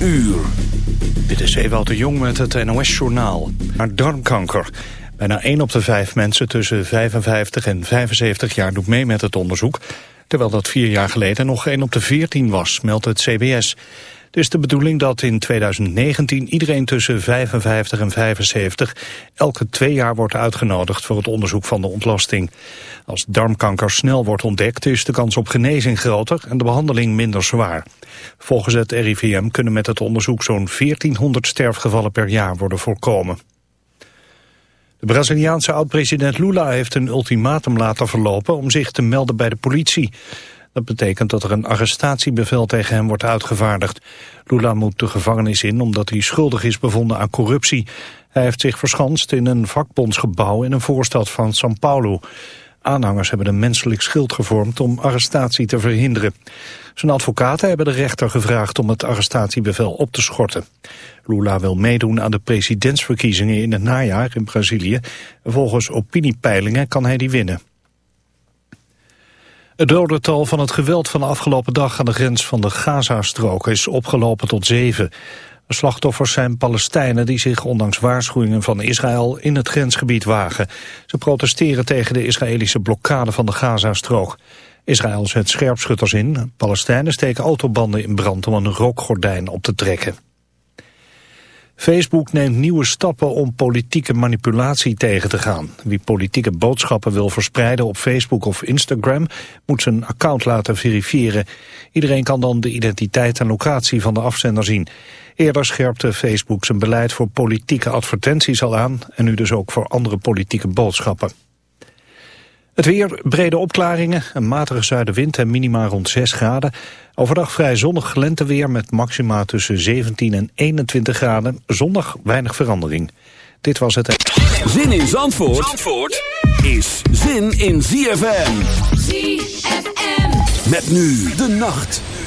uur. Dit is Ewout de Jong met het NOS-journaal. Naar darmkanker. Bijna 1 op de 5 mensen tussen 55 en 75 jaar doet mee met het onderzoek... terwijl dat vier jaar geleden nog 1 op de 14 was, meldt het CBS. Het is de bedoeling dat in 2019 iedereen tussen 55 en 75 elke twee jaar wordt uitgenodigd voor het onderzoek van de ontlasting. Als darmkanker snel wordt ontdekt is de kans op genezing groter en de behandeling minder zwaar. Volgens het RIVM kunnen met het onderzoek zo'n 1400 sterfgevallen per jaar worden voorkomen. De Braziliaanse oud-president Lula heeft een ultimatum laten verlopen om zich te melden bij de politie. Dat betekent dat er een arrestatiebevel tegen hem wordt uitgevaardigd. Lula moet de gevangenis in omdat hij schuldig is bevonden aan corruptie. Hij heeft zich verschanst in een vakbondsgebouw in een voorstad van São Paulo. Aanhangers hebben een menselijk schild gevormd om arrestatie te verhinderen. Zijn advocaten hebben de rechter gevraagd om het arrestatiebevel op te schorten. Lula wil meedoen aan de presidentsverkiezingen in het najaar in Brazilië. Volgens opiniepeilingen kan hij die winnen. Het dodental van het geweld van de afgelopen dag aan de grens van de Gazastrook is opgelopen tot zeven. De slachtoffers zijn Palestijnen die zich ondanks waarschuwingen van Israël in het grensgebied wagen. Ze protesteren tegen de Israëlische blokkade van de Gazastrook. Israël zet scherpschutters in. Palestijnen steken autobanden in brand om een rookgordijn op te trekken. Facebook neemt nieuwe stappen om politieke manipulatie tegen te gaan. Wie politieke boodschappen wil verspreiden op Facebook of Instagram... moet zijn account laten verifiëren. Iedereen kan dan de identiteit en locatie van de afzender zien. Eerder scherpte Facebook zijn beleid voor politieke advertenties al aan... en nu dus ook voor andere politieke boodschappen. Het weer, brede opklaringen, een matige zuidenwind en minima rond 6 graden. Overdag vrij zonnig lenteweer met maxima tussen 17 en 21 graden. Zondag weinig verandering. Dit was het... Zin in Zandvoort, Zandvoort is zin in ZFM. ZFM. Met nu de nacht.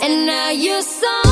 and now you're so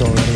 Already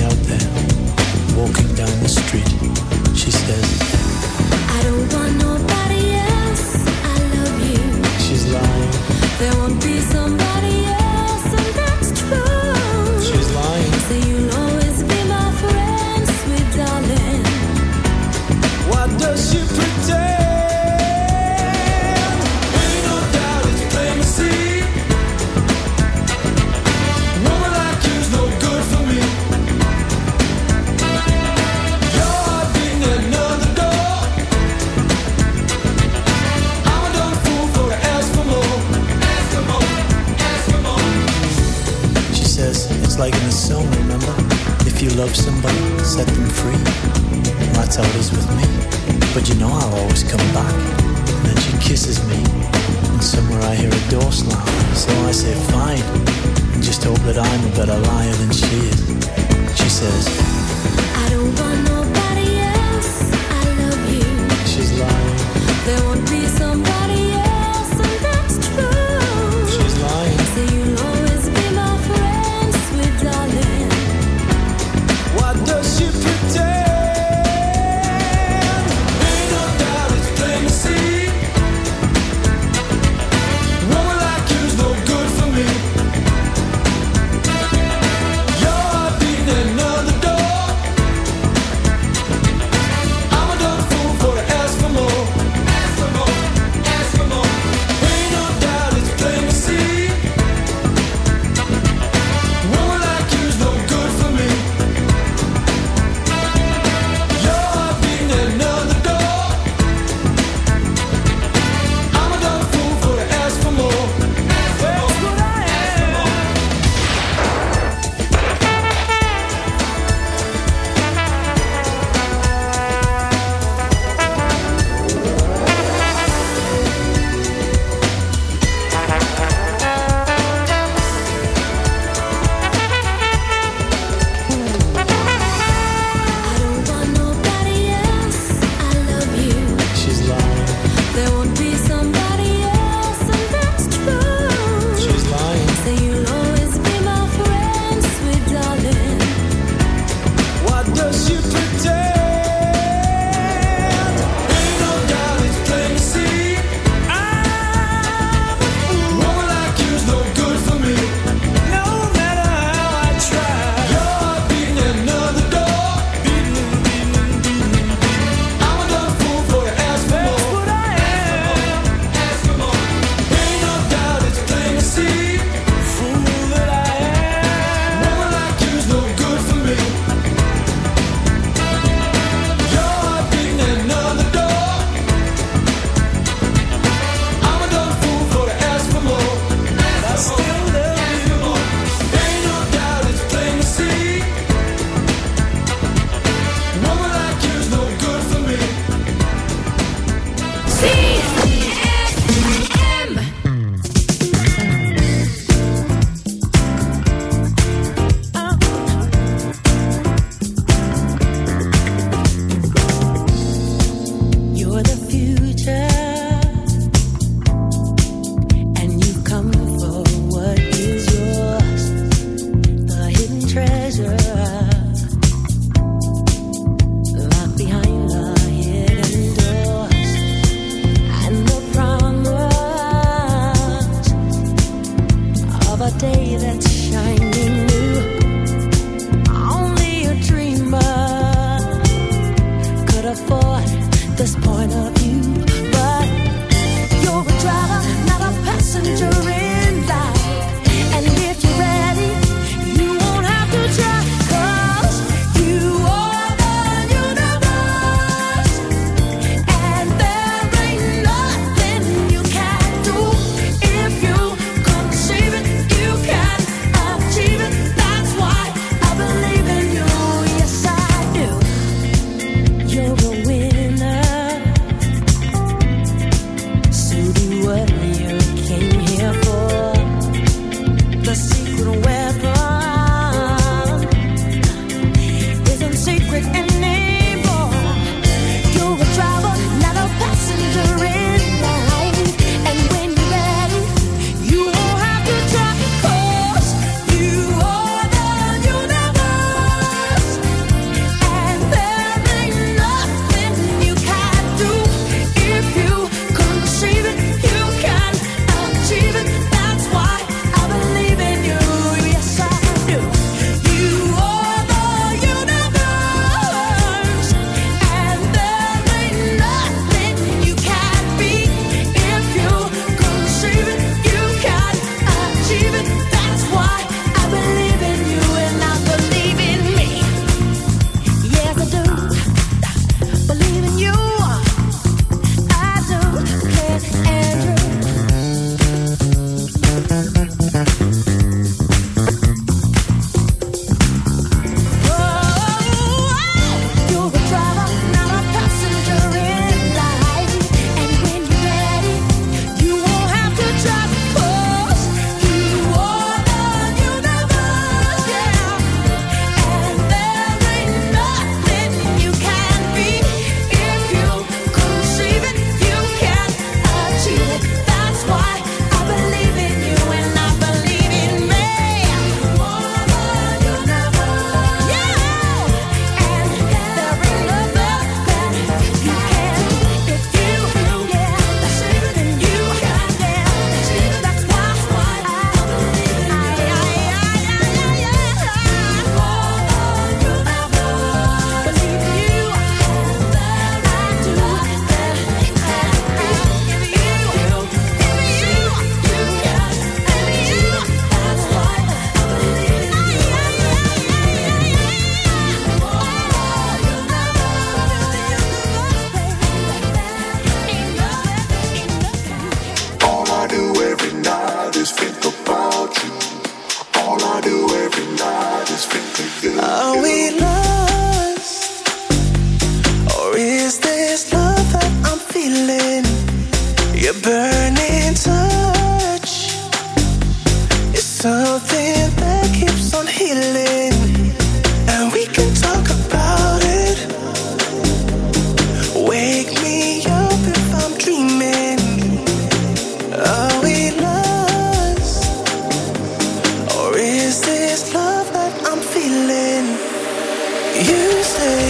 say.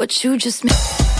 What you just made.